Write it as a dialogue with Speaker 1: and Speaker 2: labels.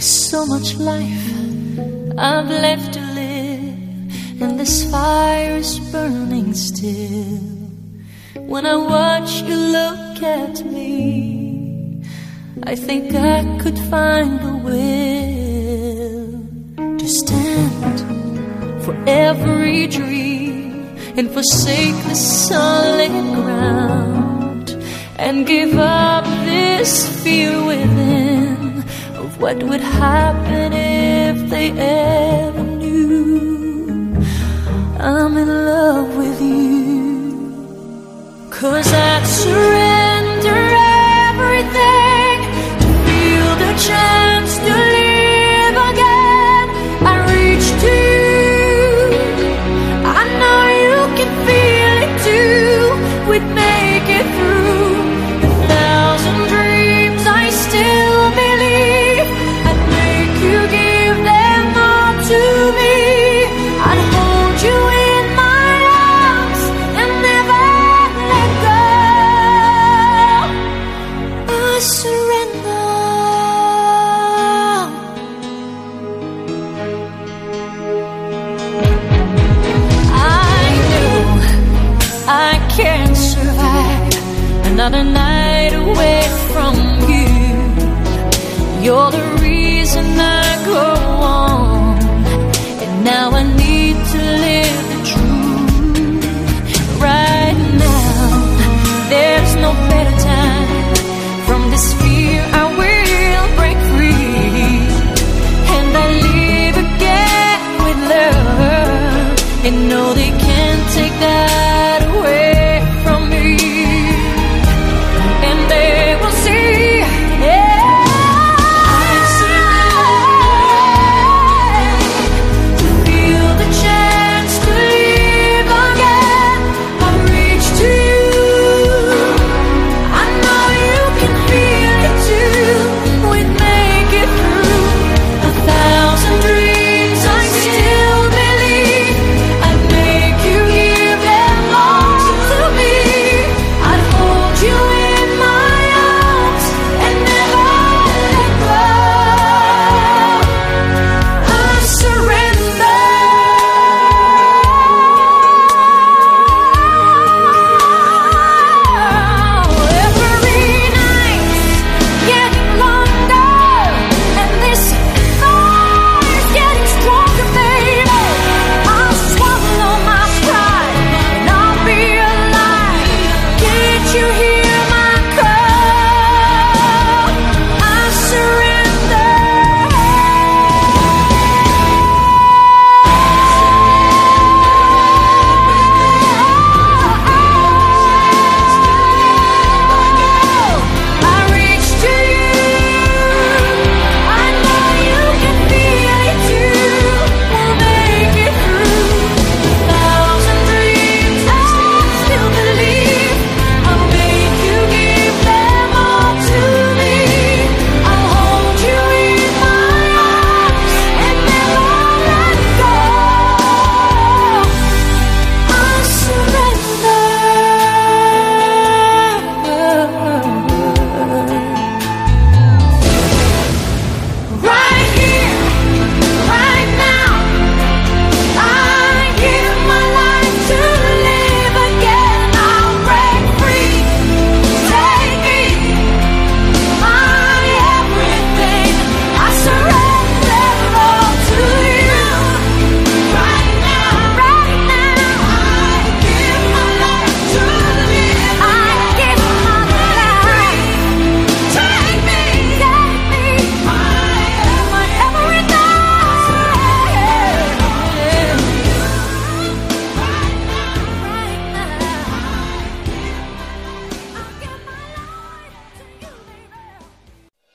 Speaker 1: so much life I've left to live, and this fire is burning still. When I watch you look at me, I think I could find a will to stand for every dream and forsake the solid ground and give up this fear what would happen if they ever knew I'm in love with you. Cause I'd surrender I surrender. I know I can't survive another night away from you. You're the reason I go on, and now I need.